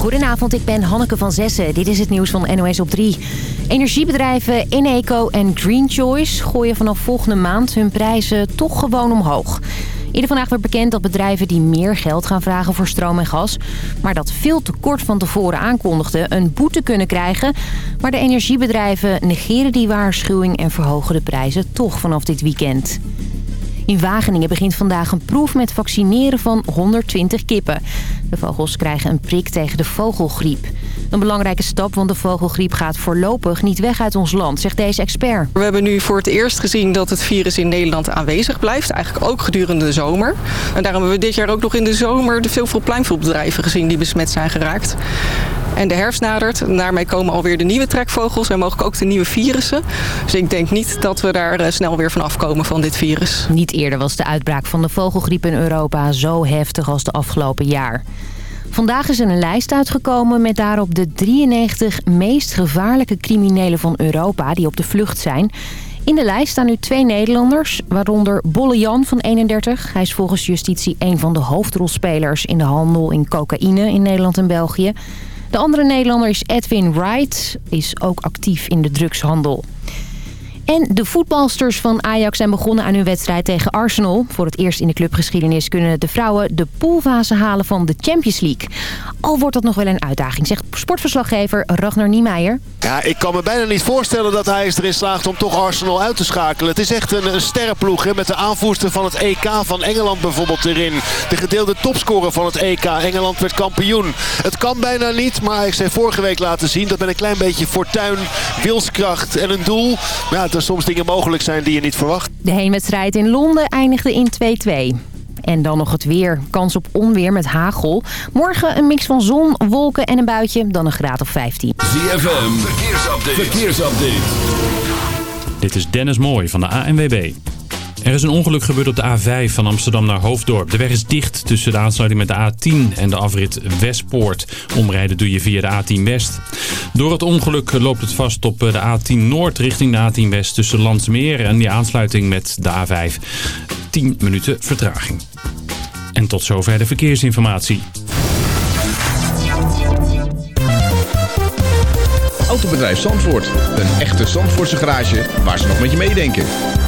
Goedenavond, ik ben Hanneke van Zessen. Dit is het nieuws van NOS op 3. Energiebedrijven Eneco en Green Choice gooien vanaf volgende maand hun prijzen toch gewoon omhoog. Ieder vandaag werd bekend dat bedrijven die meer geld gaan vragen voor stroom en gas... maar dat veel te kort van tevoren aankondigden een boete kunnen krijgen. Maar de energiebedrijven negeren die waarschuwing en verhogen de prijzen toch vanaf dit weekend. In Wageningen begint vandaag een proef met vaccineren van 120 kippen. De vogels krijgen een prik tegen de vogelgriep. Een belangrijke stap, want de vogelgriep gaat voorlopig niet weg uit ons land, zegt deze expert. We hebben nu voor het eerst gezien dat het virus in Nederland aanwezig blijft. Eigenlijk ook gedurende de zomer. En daarom hebben we dit jaar ook nog in de zomer de veel veel pluimveelbedrijven gezien die besmet zijn geraakt. En de herfst nadert. En daarmee komen alweer de nieuwe trekvogels en mogelijk ook de nieuwe virussen. Dus ik denk niet dat we daar eh, snel weer van afkomen van dit virus. Niet eerder was de uitbraak van de vogelgriep in Europa zo heftig als de afgelopen jaar. Vandaag is er een lijst uitgekomen met daarop de 93 meest gevaarlijke criminelen van Europa die op de vlucht zijn. In de lijst staan nu twee Nederlanders, waaronder Bolle Jan van 31. Hij is volgens justitie een van de hoofdrolspelers in de handel in cocaïne in Nederland en België. De andere Nederlander is Edwin Wright, is ook actief in de drugshandel. En de voetbalsters van Ajax zijn begonnen aan hun wedstrijd tegen Arsenal. Voor het eerst in de clubgeschiedenis kunnen de vrouwen de poolfase halen van de Champions League. Al wordt dat nog wel een uitdaging, zegt sportverslaggever Ragnar Niemeyer. Ja, ik kan me bijna niet voorstellen dat hij erin slaagt om toch Arsenal uit te schakelen. Het is echt een, sterrenploeg hè, met de aanvoerster van het EK van Engeland bijvoorbeeld erin. De gedeelde topscorer van het EK. Engeland werd kampioen. Het kan bijna niet, maar ik zei vorige week laten zien dat met een klein beetje fortuin, wilskracht en een doel... er soms dingen mogelijk zijn die je niet verwacht. De heenwedstrijd in Londen eindigde in 2-2. En dan nog het weer. Kans op onweer met hagel. Morgen een mix van zon, wolken en een buitje. Dan een graad of 15. ZFM, verkeersupdate. verkeersupdate. Dit is Dennis Mooij van de ANWB. Er is een ongeluk gebeurd op de A5 van Amsterdam naar Hoofddorp. De weg is dicht tussen de aansluiting met de A10 en de afrit Westpoort. Omrijden doe je via de A10 West. Door het ongeluk loopt het vast op de A10 Noord richting de A10 West tussen Landsmeer en die aansluiting met de A5. 10 minuten vertraging. En tot zover de verkeersinformatie. Autobedrijf Zandvoort. Een echte Zandvoortse garage waar ze nog met je meedenken.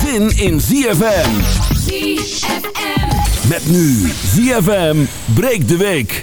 zin in ZFM. ZFM. Met nu ZFM breekt de week.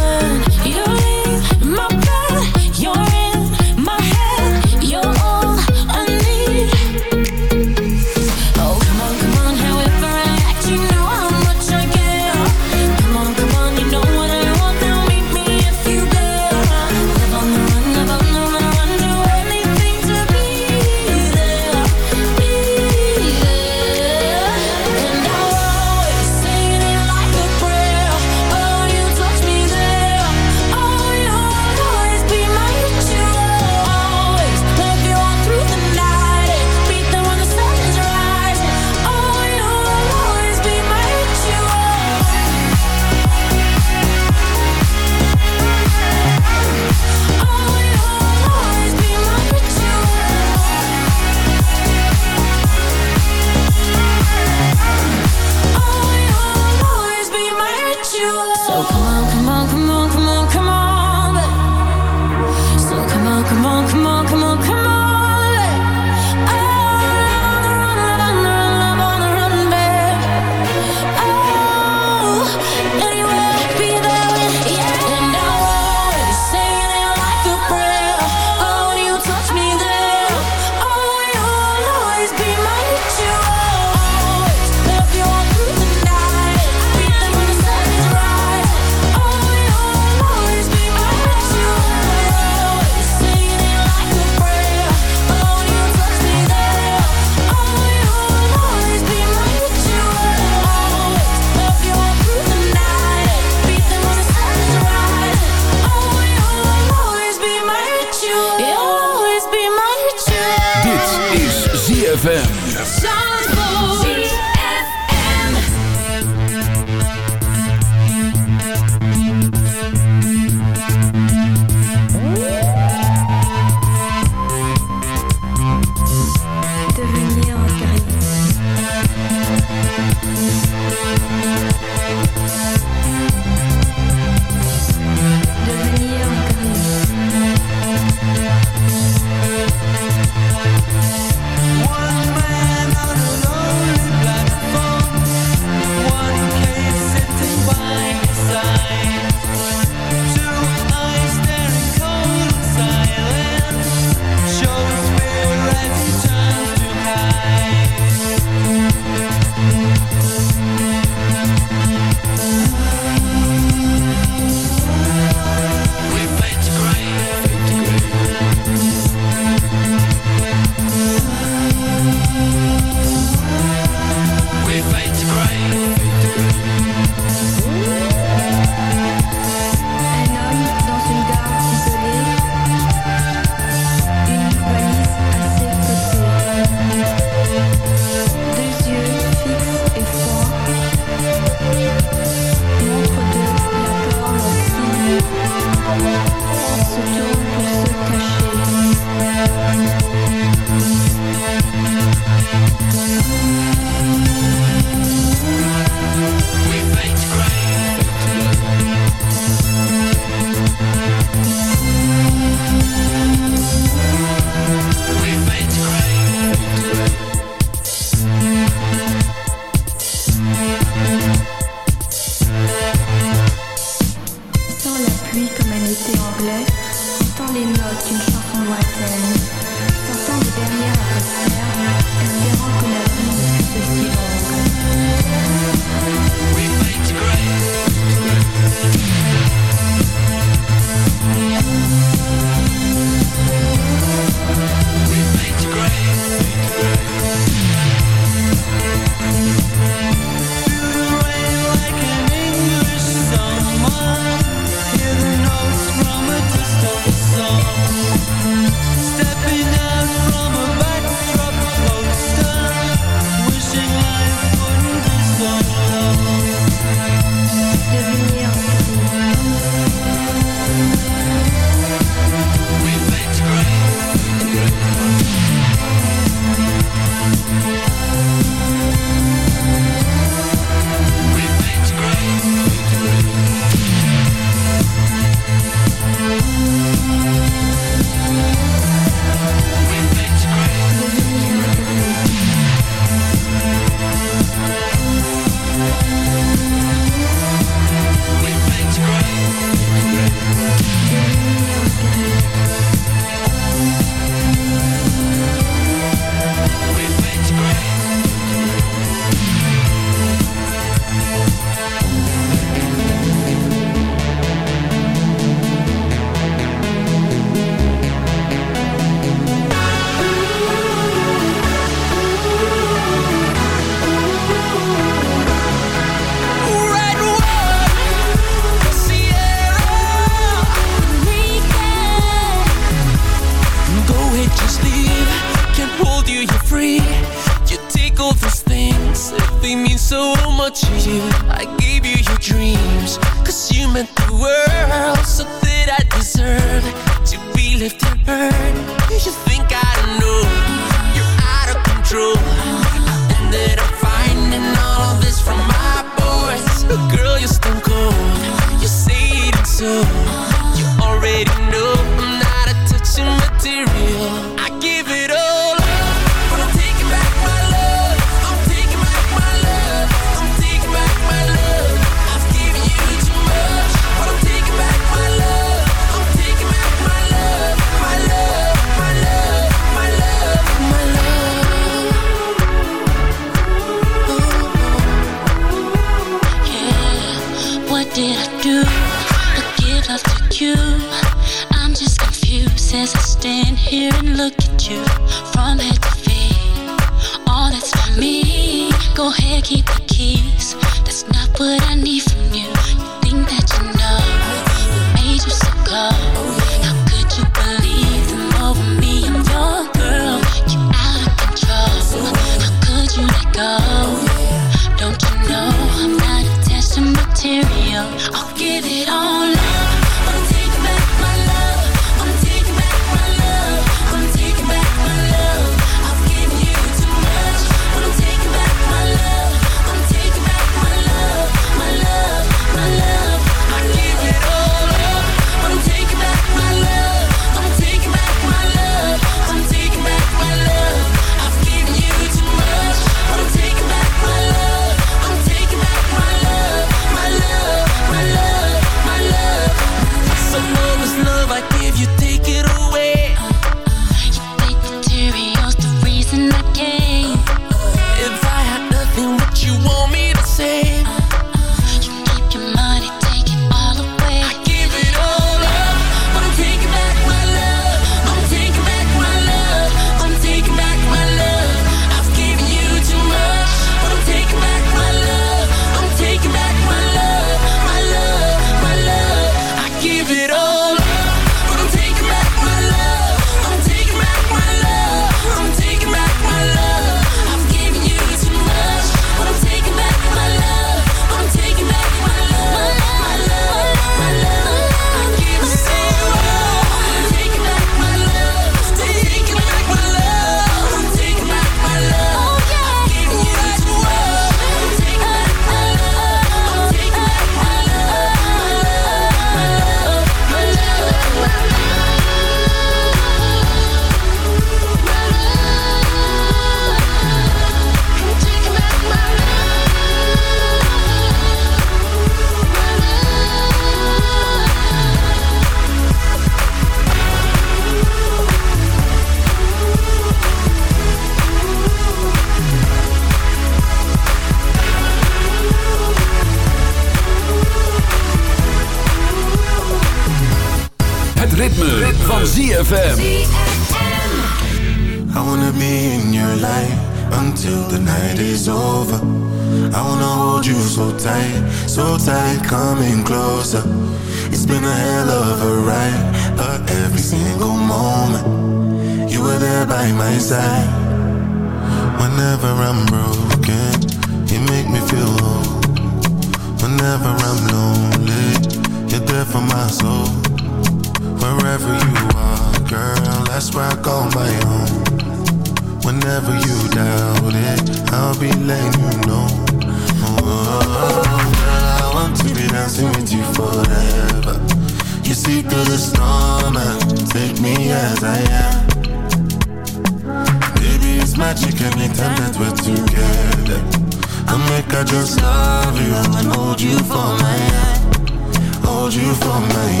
Hold you for me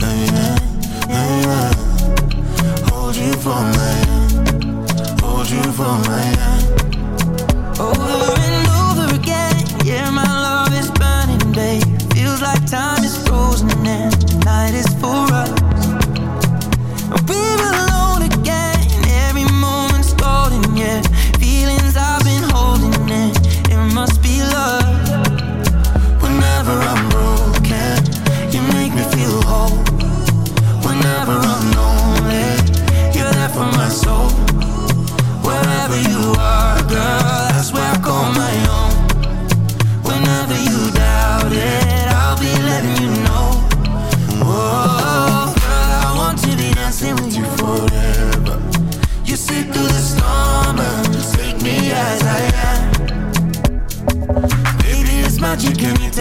yeah, yeah, yeah. Hold you for me hold you for me yeah.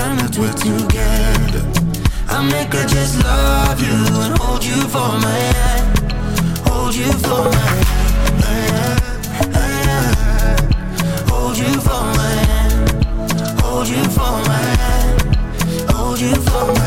time that we're together. I make her just love you and hold you for my hand. Hold you for my hand. Hold you for my hand. Hold you for my hand. Hold you for my hand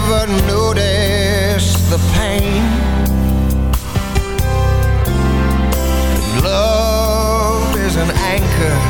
never noticed the pain. Love is an anchor